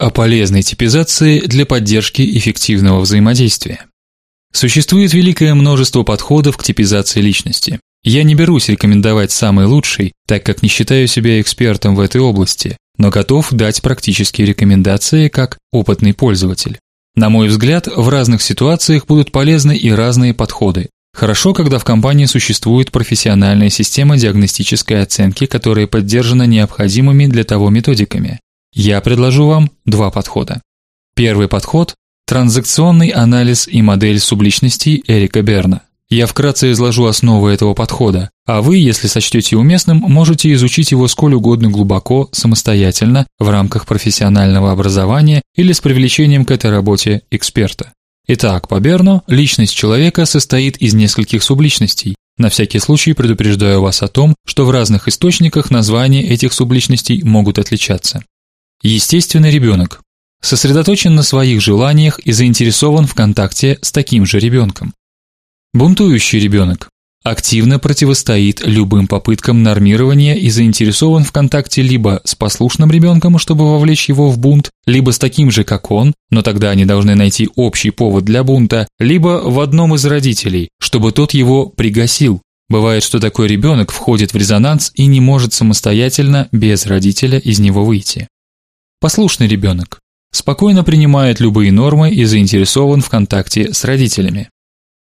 О полезной типизации для поддержки эффективного взаимодействия. Существует великое множество подходов к типизации личности. Я не берусь рекомендовать самый лучший, так как не считаю себя экспертом в этой области, но готов дать практические рекомендации как опытный пользователь. На мой взгляд, в разных ситуациях будут полезны и разные подходы. Хорошо, когда в компании существует профессиональная система диагностической оценки, которая поддержана необходимыми для того методиками. Я предложу вам два подхода. Первый подход транзакционный анализ и модель субличностей Эрика Берна. Я вкратце изложу основы этого подхода, а вы, если сочтете уместным, можете изучить его сколь угодно глубоко самостоятельно в рамках профессионального образования или с привлечением к этой работе эксперта. Итак, по Берну личность человека состоит из нескольких субличностей. На всякий случай предупреждаю вас о том, что в разных источниках названия этих субличностей могут отличаться. Естественный ребенок сосредоточен на своих желаниях и заинтересован в контакте с таким же ребенком. Бунтующий ребенок активно противостоит любым попыткам нормирования и заинтересован в контакте либо с послушным ребенком, чтобы вовлечь его в бунт, либо с таким же, как он, но тогда они должны найти общий повод для бунта, либо в одном из родителей, чтобы тот его пригасил. Бывает, что такой ребенок входит в резонанс и не может самостоятельно без родителя из него выйти. Послушный ребенок спокойно принимает любые нормы и заинтересован в контакте с родителями.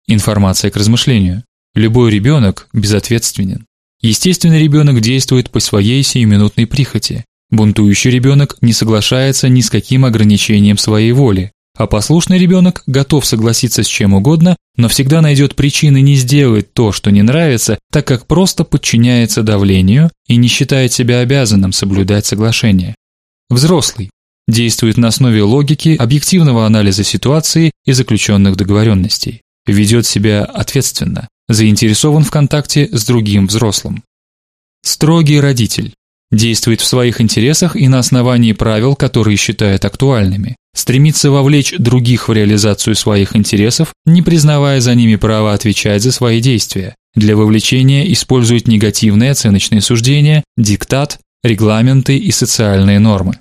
Информация к размышлению. Любой ребенок безответственен. Естественный ребенок действует по своей сиюминутной прихоти. Бунтующий ребенок не соглашается ни с каким ограничением своей воли, а послушный ребенок готов согласиться с чем угодно, но всегда найдет причины не сделать то, что не нравится, так как просто подчиняется давлению и не считает себя обязанным соблюдать соглашение. Взрослый действует на основе логики, объективного анализа ситуации и заключенных договоренностей ведет себя ответственно, заинтересован в контакте с другим взрослым. Строгий родитель действует в своих интересах и на основании правил, которые считает актуальными. Стремится вовлечь других в реализацию своих интересов, не признавая за ними права отвечать за свои действия. Для вовлечения использует негативные оценочные суждения, диктат, регламенты и социальные нормы.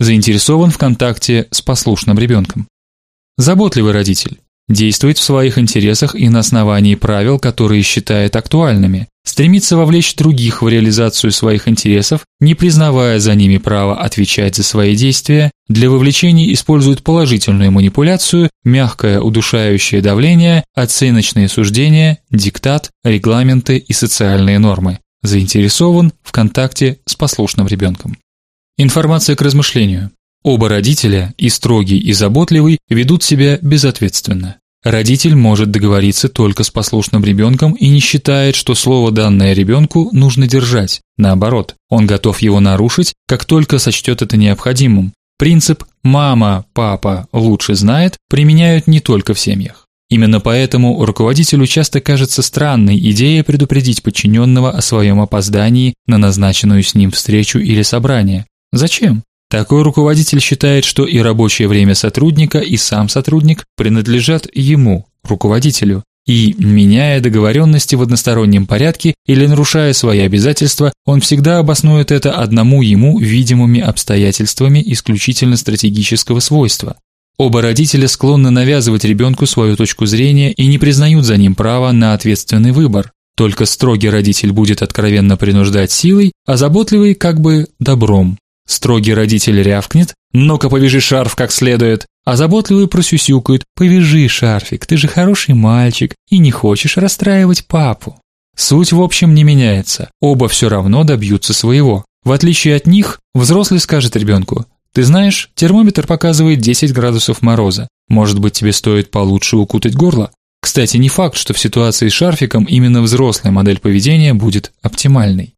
Заинтересован в контакте с послушным ребенком. Заботливый родитель действует в своих интересах и на основании правил, которые считает актуальными, стремится вовлечь других в реализацию своих интересов, не признавая за ними права отвечать за свои действия, для вовлечения использует положительную манипуляцию, мягкое удушающее давление, оценочные суждения, диктат, регламенты и социальные нормы. Заинтересован в контакте с послушным ребенком. Информация к размышлению. Оба родителя, и строгий, и заботливый, ведут себя безответственно. Родитель может договориться только с послушным ребенком и не считает, что слово данное ребенку нужно держать. Наоборот, он готов его нарушить, как только сочтет это необходимым. Принцип мама, папа лучше знает применяют не только в семьях. Именно поэтому руководителю часто кажется странной идея предупредить подчиненного о своем опоздании на назначенную с ним встречу или собрание. Зачем? Такой руководитель считает, что и рабочее время сотрудника, и сам сотрудник принадлежат ему, руководителю, и меняя договоренности в одностороннем порядке или нарушая свои обязательства, он всегда обоснует это одному ему видимыми обстоятельствами исключительно стратегического свойства. Оба родителя склонны навязывать ребенку свою точку зрения и не признают за ним права на ответственный выбор. Только строгий родитель будет откровенно принуждать силой, а заботливый как бы добром. Строгий родитель рявкнет: "Ну-ка, повяжи шарф как следует", а заботливый просюсюкает: "Повяжи шарфик, ты же хороший мальчик и не хочешь расстраивать папу". Суть в общем не меняется. Оба все равно добьются своего. В отличие от них, взрослый скажет ребенку: "Ты знаешь, термометр показывает 10 градусов мороза. Может быть, тебе стоит получше укутать горло?" Кстати, не факт, что в ситуации с шарфиком именно взрослая модель поведения будет оптимальной.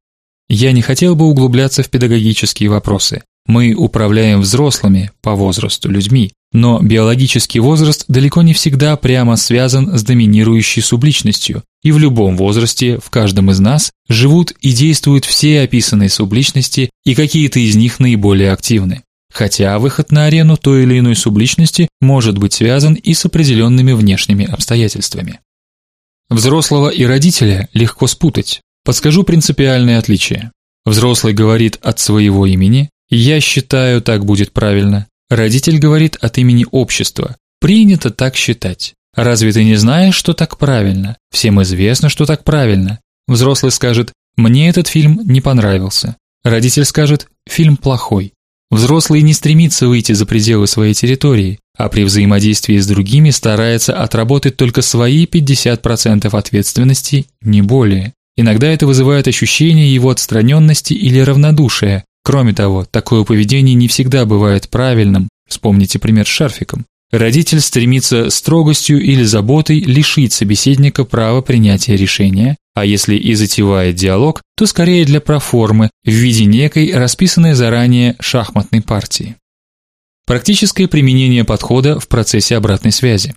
Я не хотел бы углубляться в педагогические вопросы. Мы управляем взрослыми по возрасту людьми, но биологический возраст далеко не всегда прямо связан с доминирующей субличностью, и в любом возрасте в каждом из нас живут и действуют все описанные субличности, и какие-то из них наиболее активны. Хотя выход на арену той или иной субличности может быть связан и с определенными внешними обстоятельствами. Взрослого и родителя легко спутать. Подскажу принципиальные отличия. Взрослый говорит от своего имени, я считаю, так будет правильно. Родитель говорит от имени общества. Принято так считать. Разве ты не знаешь, что так правильно? Всем известно, что так правильно. Взрослый скажет: "Мне этот фильм не понравился". Родитель скажет: "Фильм плохой". Взрослый не стремится выйти за пределы своей территории, а при взаимодействии с другими старается отработать только свои 50% ответственности, не более. Иногда это вызывает ощущение его отстраненности или равнодушия. Кроме того, такое поведение не всегда бывает правильным. Вспомните пример с шарфиком. Родитель стремится строгостью или заботой лишить собеседника права принятия решения, а если и затевает диалог, то скорее для проформы в виде некой расписанной заранее шахматной партии. Практическое применение подхода в процессе обратной связи.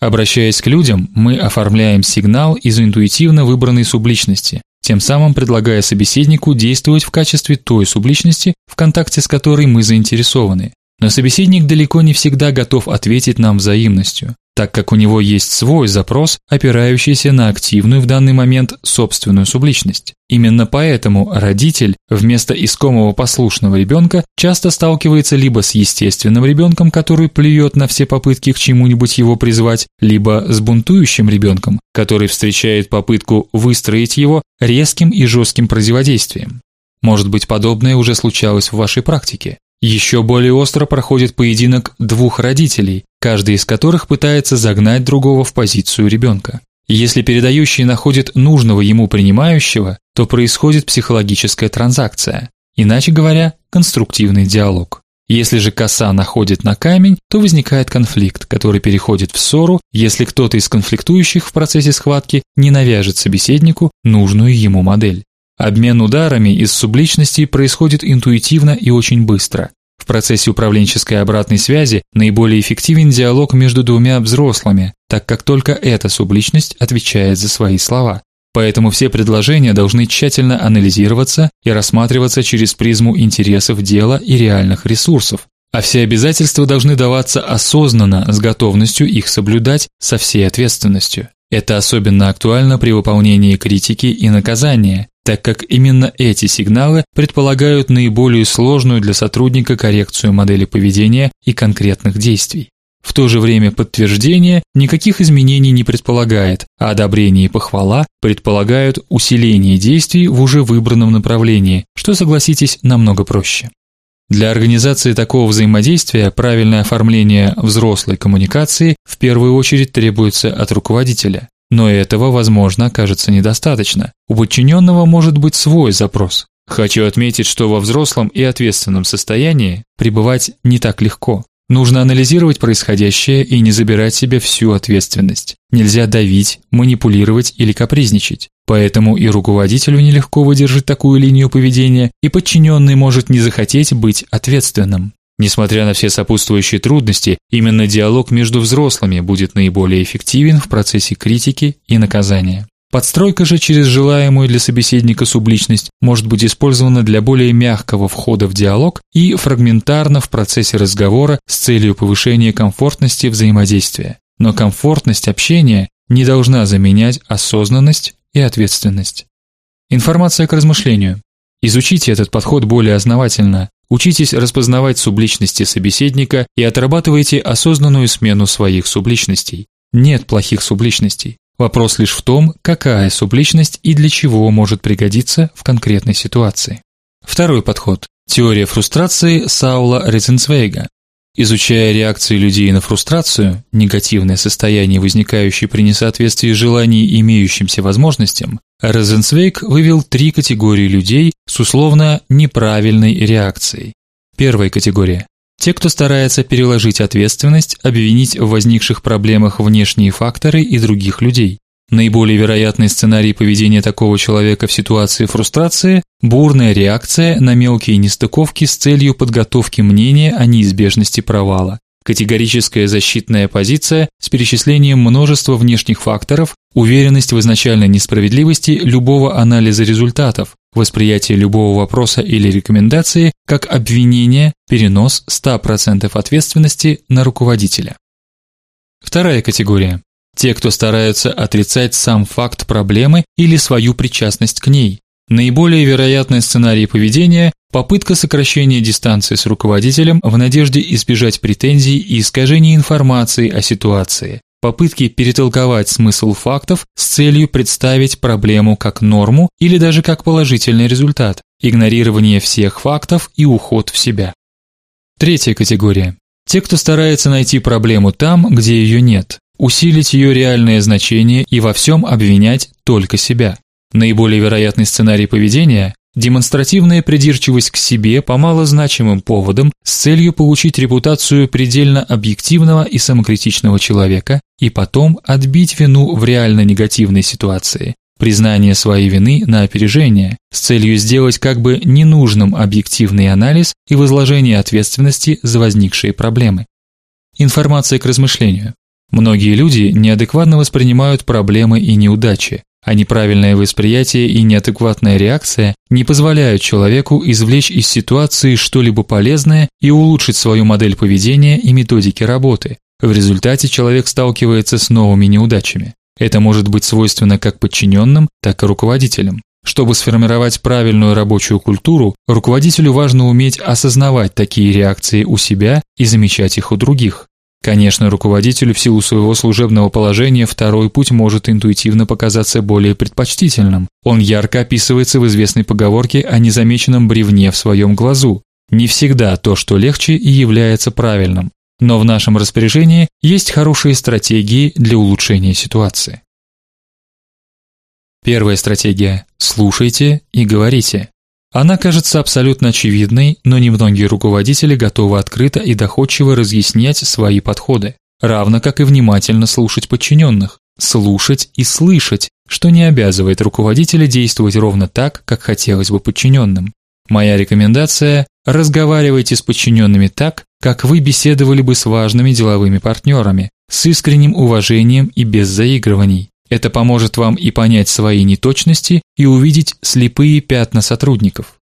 Обращаясь к людям, мы оформляем сигнал из интуитивно выбранной субличности, тем самым предлагая собеседнику действовать в качестве той субличности, в контакте с которой мы заинтересованы. Но собеседник далеко не всегда готов ответить нам взаимностью, так как у него есть свой запрос, опирающийся на активную в данный момент собственную субличность. Именно поэтому родитель вместо искомого послушного ребенка часто сталкивается либо с естественным ребенком, который плюет на все попытки к чему-нибудь его призвать, либо с бунтующим ребенком, который встречает попытку выстроить его резким и жестким противодействием. Может быть, подобное уже случалось в вашей практике. Еще более остро проходит поединок двух родителей, каждый из которых пытается загнать другого в позицию ребенка. Если передающий находит нужного ему принимающего, то происходит психологическая транзакция, иначе говоря, конструктивный диалог. Если же коса находит на камень, то возникает конфликт, который переходит в ссору, если кто-то из конфликтующих в процессе схватки не навяжет собеседнику нужную ему модель. Обмен ударами из субличностей происходит интуитивно и очень быстро. В процессе управленческой обратной связи наиболее эффективен диалог между двумя взрослыми, так как только эта субличность отвечает за свои слова. Поэтому все предложения должны тщательно анализироваться и рассматриваться через призму интересов дела и реальных ресурсов, а все обязательства должны даваться осознанно, с готовностью их соблюдать со всей ответственностью. Это особенно актуально при выполнении критики и наказания, так как именно эти сигналы предполагают наиболее сложную для сотрудника коррекцию модели поведения и конкретных действий. В то же время подтверждение никаких изменений не предполагает, а одобрение и похвала предполагают усиление действий в уже выбранном направлении, что, согласитесь, намного проще. Для организации такого взаимодействия правильное оформление взрослой коммуникации в первую очередь требуется от руководителя. Но этого, возможно, окажется недостаточно. У подчиненного может быть свой запрос. Хочу отметить, что во взрослом и ответственном состоянии пребывать не так легко. Нужно анализировать происходящее и не забирать себе всю ответственность. Нельзя давить, манипулировать или капризничать. Поэтому и руководителю нелегко выдержать такую линию поведения, и подчиненный может не захотеть быть ответственным. Несмотря на все сопутствующие трудности, именно диалог между взрослыми будет наиболее эффективен в процессе критики и наказания. Подстройка же через желаемую для собеседника субличность может быть использована для более мягкого входа в диалог и фрагментарно в процессе разговора с целью повышения комфортности взаимодействия. Но комфортность общения не должна заменять осознанность и ответственность. Информация к размышлению. Изучите этот подход более основательно, Учитесь распознавать субличности собеседника и отрабатывайте осознанную смену своих субличностей. Нет плохих субличностей. Вопрос лишь в том, какая субличность и для чего может пригодиться в конкретной ситуации. Второй подход. Теория фрустрации Саула Резенцвейга. Изучая реакции людей на фрустрацию, негативное состояние, возникающее при несоответствии желаний имеющимся возможностям, Розенцвейг вывел три категории людей с условно неправильной реакцией. Первая категория те, кто старается переложить ответственность, обвинить в возникших проблемах внешние факторы и других людей. Наиболее вероятный сценарий поведения такого человека в ситуации фрустрации бурная реакция на мелкие нестыковки с целью подготовки мнения о неизбежности провала. Категорическая защитная позиция с перечислением множества внешних факторов, уверенность в изначальной несправедливости любого анализа результатов, восприятие любого вопроса или рекомендации как обвинение, перенос 100% ответственности на руководителя. Вторая категория те, кто стараются отрицать сам факт проблемы или свою причастность к ней. Наиболее вероятный сценарий поведения Попытка сокращения дистанции с руководителем в надежде избежать претензий и искажений информации о ситуации. Попытки перетолковать смысл фактов с целью представить проблему как норму или даже как положительный результат. Игнорирование всех фактов и уход в себя. Третья категория. Те, кто старается найти проблему там, где ее нет, усилить ее реальное значение и во всем обвинять только себя. Наиболее вероятный сценарий поведения демонстративная придирчивость к себе по малозначимым поводам с целью получить репутацию предельно объективного и самокритичного человека и потом отбить вину в реально негативной ситуации. Признание своей вины на опережение с целью сделать как бы ненужным объективный анализ и возложение ответственности за возникшие проблемы. Информация к размышлению. Многие люди неадекватно воспринимают проблемы и неудачи, а неправильное восприятие и неадекватная реакция не позволяют человеку извлечь из ситуации что-либо полезное и улучшить свою модель поведения и методики работы. В результате человек сталкивается с новыми неудачами. Это может быть свойственно как подчиненным, так и руководителям. Чтобы сформировать правильную рабочую культуру, руководителю важно уметь осознавать такие реакции у себя и замечать их у других. Конечно, руководителю в силу своего служебного положения второй путь может интуитивно показаться более предпочтительным. Он ярко описывается в известной поговорке о незамеченном бревне в своем глазу. Не всегда то, что легче, и является правильным. Но в нашем распоряжении есть хорошие стратегии для улучшения ситуации. Первая стратегия слушайте и говорите. Она кажется абсолютно очевидной, но немногие руководители готовы открыто и доходчиво разъяснять свои подходы, равно как и внимательно слушать подчиненных, слушать и слышать, что не обязывает руководителя действовать ровно так, как хотелось бы подчиненным. Моя рекомендация разговаривайте с подчиненными так, как вы беседовали бы с важными деловыми партнерами, с искренним уважением и без заигрываний. Это поможет вам и понять свои неточности, и увидеть слепые пятна сотрудников.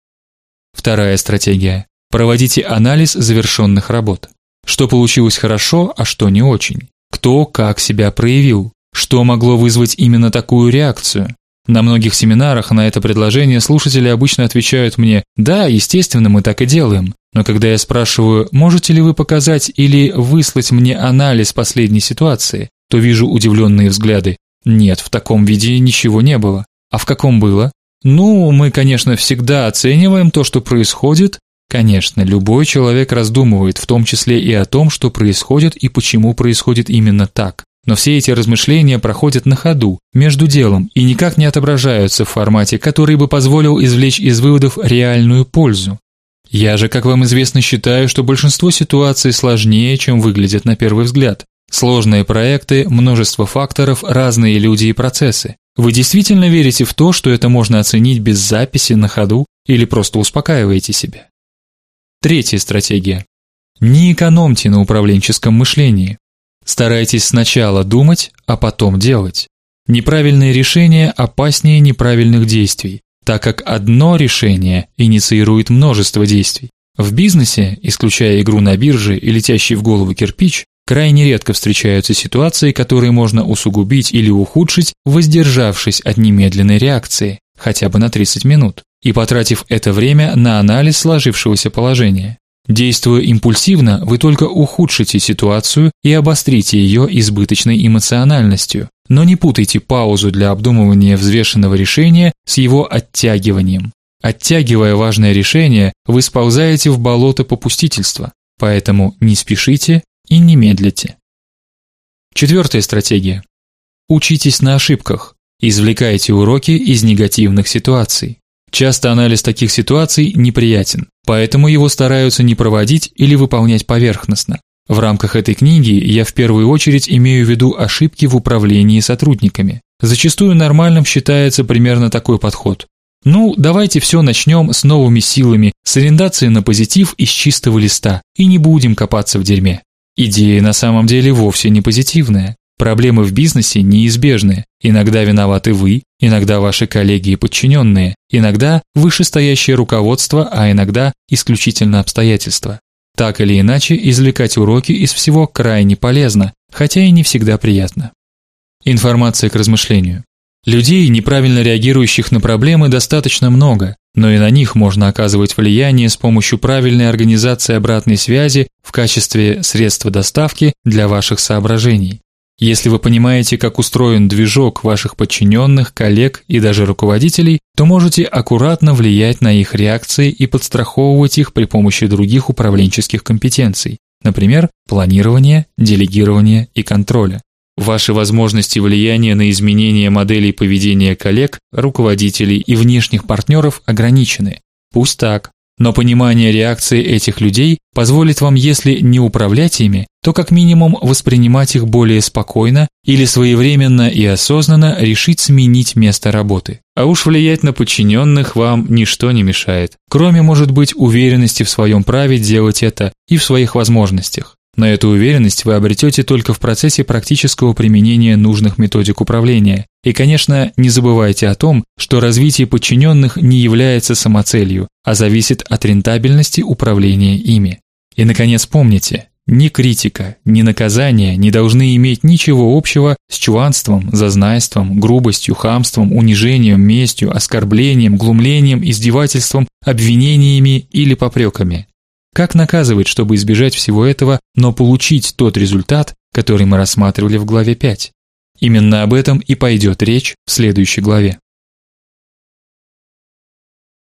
Вторая стратегия. Проводите анализ завершенных работ. Что получилось хорошо, а что не очень. Кто как себя проявил. Что могло вызвать именно такую реакцию. На многих семинарах на это предложение слушатели обычно отвечают мне: "Да, естественно, мы так и делаем". Но когда я спрашиваю: "Можете ли вы показать или выслать мне анализ последней ситуации?", то вижу удивленные взгляды. Нет, в таком виде ничего не было. А в каком было? Ну, мы, конечно, всегда оцениваем то, что происходит. Конечно, любой человек раздумывает, в том числе и о том, что происходит и почему происходит именно так. Но все эти размышления проходят на ходу, между делом и никак не отображаются в формате, который бы позволил извлечь из выводов реальную пользу. Я же, как вам известно, считаю, что большинство ситуаций сложнее, чем выглядят на первый взгляд. Сложные проекты, множество факторов, разные люди и процессы. Вы действительно верите в то, что это можно оценить без записи на ходу или просто успокаиваете себя? Третья стратегия. Не экономьте на управленческом мышлении. Старайтесь сначала думать, а потом делать. Неправильные решения опаснее неправильных действий, так как одно решение инициирует множество действий. В бизнесе, исключая игру на бирже и летящий в голову кирпич, Крайне редко встречаются ситуации, которые можно усугубить или ухудшить, воздержавшись от немедленной реакции, хотя бы на 30 минут, и потратив это время на анализ сложившегося положения. Действуя импульсивно, вы только ухудшите ситуацию и обострите ее избыточной эмоциональностью. Но не путайте паузу для обдумывания взвешенного решения с его оттягиванием. Оттягивая важное решение, вы сползаете в болото попустительства. Поэтому не спешите и не медлите. Четвертая стратегия. Учитесь на ошибках. Извлекайте уроки из негативных ситуаций. Часто анализ таких ситуаций неприятен, поэтому его стараются не проводить или выполнять поверхностно. В рамках этой книги я в первую очередь имею в виду ошибки в управлении сотрудниками. Зачастую нормальным считается примерно такой подход. Ну, давайте все начнем с новыми силами, с ориентацией на позитив из чистого листа и не будем копаться в дерьме. Идея на самом деле вовсе не позитивная. Проблемы в бизнесе неизбежны. Иногда виноваты вы, иногда ваши коллеги и подчиненные, иногда вышестоящее руководство, а иногда исключительно обстоятельства. Так или иначе, извлекать уроки из всего крайне полезно, хотя и не всегда приятно. Информация к размышлению. Людей, неправильно реагирующих на проблемы, достаточно много. Но и на них можно оказывать влияние с помощью правильной организации обратной связи в качестве средства доставки для ваших соображений. Если вы понимаете, как устроен движок ваших подчиненных, коллег и даже руководителей, то можете аккуратно влиять на их реакции и подстраховывать их при помощи других управленческих компетенций, например, планирования, делегирования и контроля. Ваши возможности влияния на изменение моделей поведения коллег, руководителей и внешних партнеров ограничены. Пусть так, но понимание реакции этих людей позволит вам, если не управлять ими, то как минимум воспринимать их более спокойно или своевременно и осознанно решить сменить место работы. А уж влиять на подчиненных вам ничто не мешает, кроме, может быть, уверенности в своем праве делать это и в своих возможностях. Но эту уверенность вы обретете только в процессе практического применения нужных методик управления. И, конечно, не забывайте о том, что развитие подчиненных не является самоцелью, а зависит от рентабельности управления ими. И наконец помните, ни критика, ни наказание не должны иметь ничего общего с чванством, зазнайством, грубостью, хамством, унижением, местью, оскорблением, глумлением, издевательством, обвинениями или попреками. Как наказывать, чтобы избежать всего этого, но получить тот результат, который мы рассматривали в главе 5? Именно об этом и пойдет речь в следующей главе.